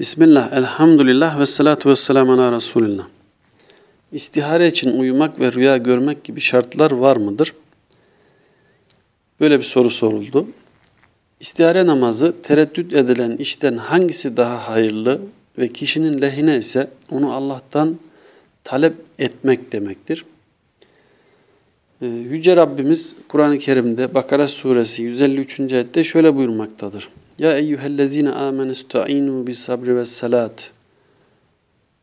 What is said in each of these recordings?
Bismillah, elhamdülillah ve salatu ve selamu ala Resulillah. İstihare için uyumak ve rüya görmek gibi şartlar var mıdır? Böyle bir soru soruldu. İstihare namazı tereddüt edilen işten hangisi daha hayırlı ve kişinin lehine ise onu Allah'tan talep etmek demektir. Ee, Yüce Rabbimiz Kur'an-ı Kerim'de Bakara suresi 153. ayette şöyle buyurmaktadır. Ya eyyühellezine amenüsta'inu bis sabri ve salat.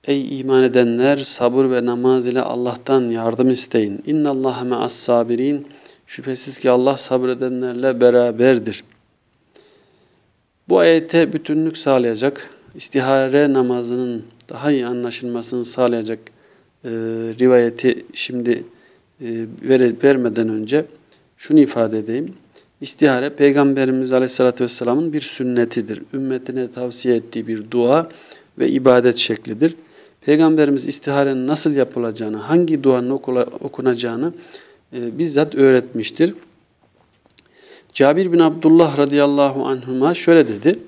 Ey iman edenler sabır ve namaz ile Allah'tan yardım isteyin. İnna Allaha me'as sabirin. Şüphesiz ki Allah sabredenlerle beraberdir. Bu ayete bütünlük sağlayacak, istihare namazının daha iyi anlaşılmasını sağlayacak e, rivayeti şimdi e, vermeden önce şunu ifade edeyim. İstihare Peygamberimiz Aleyhisselatü Vesselam'ın bir sünnetidir. Ümmetine tavsiye ettiği bir dua ve ibadet şeklidir. Peygamberimiz istiharenin nasıl yapılacağını, hangi duanın okunacağını e, bizzat öğretmiştir. Cabir bin Abdullah radıyallahu anhuma şöyle dedi.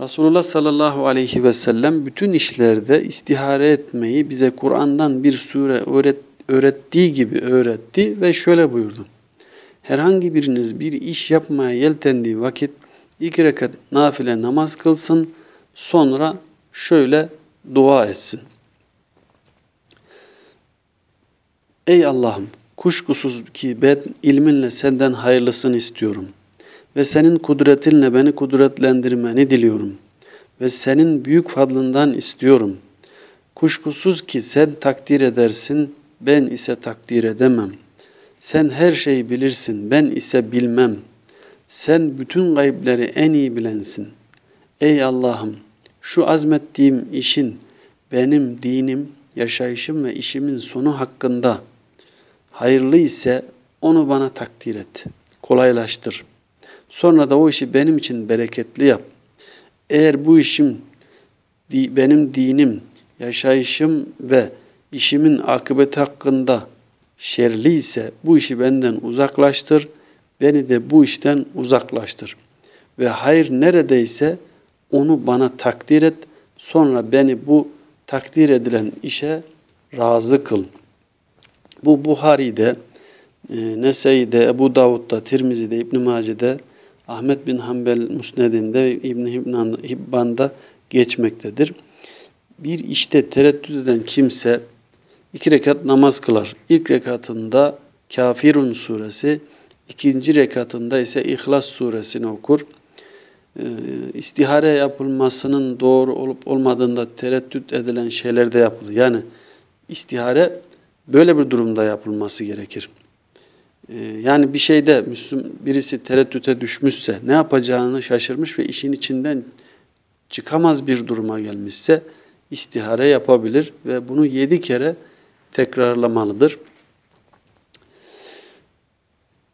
Resulullah sallallahu aleyhi ve sellem bütün işlerde istihare etmeyi bize Kur'an'dan bir sure öğret, öğrettiği gibi öğretti ve şöyle buyurdu. Herhangi biriniz bir iş yapmaya yeltendiği vakit iki rekat nafile namaz kılsın, sonra şöyle dua etsin. Ey Allah'ım kuşkusuz ki ben ilminle senden hayırlısını istiyorum ve senin kudretinle beni kudretlendirmeni diliyorum ve senin büyük fadlından istiyorum. Kuşkusuz ki sen takdir edersin, ben ise takdir edemem. Sen her şeyi bilirsin, ben ise bilmem. Sen bütün gaybleri en iyi bilensin. Ey Allah'ım, şu azmettiğim işin benim dinim, yaşayışım ve işimin sonu hakkında hayırlı ise onu bana takdir et, kolaylaştır. Sonra da o işi benim için bereketli yap. Eğer bu işim benim dinim, yaşayışım ve işimin akıbeti hakkında şerli ise bu işi benden uzaklaştır, beni de bu işten uzaklaştır. Ve hayır neredeyse onu bana takdir et, sonra beni bu takdir edilen işe razı kıl. Bu Buhari'de, e, Nese'de, Ebu Davud'da, Tirmizi'de, İbn-i Mace'de, Ahmet bin Hanbel Musned'inde, İbn-i Hibban'da geçmektedir. Bir işte tereddüt eden kimse iki rekat namaz kılar. İlk rekatında Kafirun suresi, ikinci rekatında ise İhlas suresini okur. Ee, istihare yapılmasının doğru olup olmadığında tereddüt edilen şeyler de yapılır. Yani istihare böyle bir durumda yapılması gerekir. Ee, yani bir şeyde Müslüm birisi tereddüte düşmüşse, ne yapacağını şaşırmış ve işin içinden çıkamaz bir duruma gelmişse istihare yapabilir ve bunu yedi kere tekrarlamalıdır.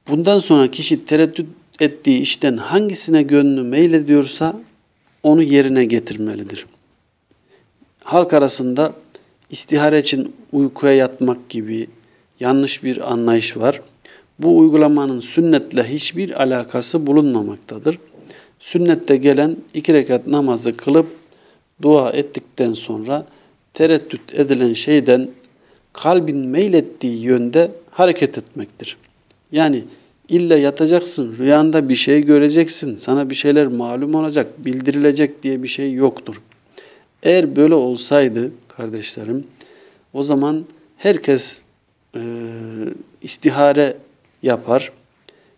Bundan sonra kişi tereddüt ettiği işten hangisine gönlü meylediyorsa onu yerine getirmelidir. Halk arasında istihare için uykuya yatmak gibi yanlış bir anlayış var. Bu uygulamanın sünnetle hiçbir alakası bulunmamaktadır. Sünnette gelen iki rekat namazı kılıp dua ettikten sonra tereddüt edilen şeyden kalbin meylettiği yönde hareket etmektir. Yani illa yatacaksın, rüyanda bir şey göreceksin, sana bir şeyler malum olacak, bildirilecek diye bir şey yoktur. Eğer böyle olsaydı kardeşlerim, o zaman herkes e, istihare yapar,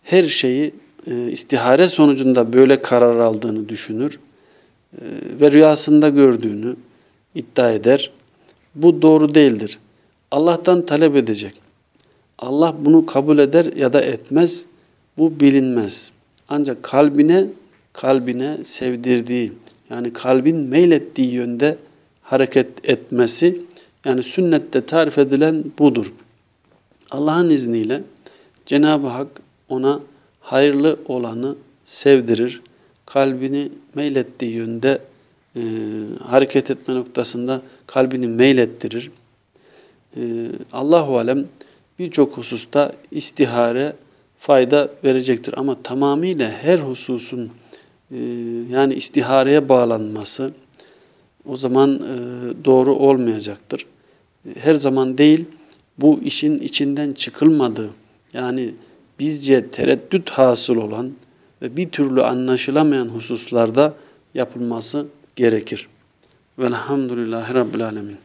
her şeyi e, istihare sonucunda böyle karar aldığını düşünür e, ve rüyasında gördüğünü iddia eder. Bu doğru değildir. Allah'tan talep edecek. Allah bunu kabul eder ya da etmez. Bu bilinmez. Ancak kalbine kalbine sevdirdiği yani kalbin meylettiği yönde hareket etmesi yani sünnette tarif edilen budur. Allah'ın izniyle Cenab-ı Hak ona hayırlı olanı sevdirir. Kalbini meylettiği yönde e, hareket etme noktasında kalbini meylettirir. E, Allahu alem birçok hususta istihare fayda verecektir ama tamamıyla her hususun e, yani istihareye bağlanması o zaman e, doğru olmayacaktır. Her zaman değil, bu işin içinden çıkılmadığı, yani bizce tereddüt hasıl olan ve bir türlü anlaşılamayan hususlarda yapılması gerekir. Velhamdülillahi Rabbil Alemin.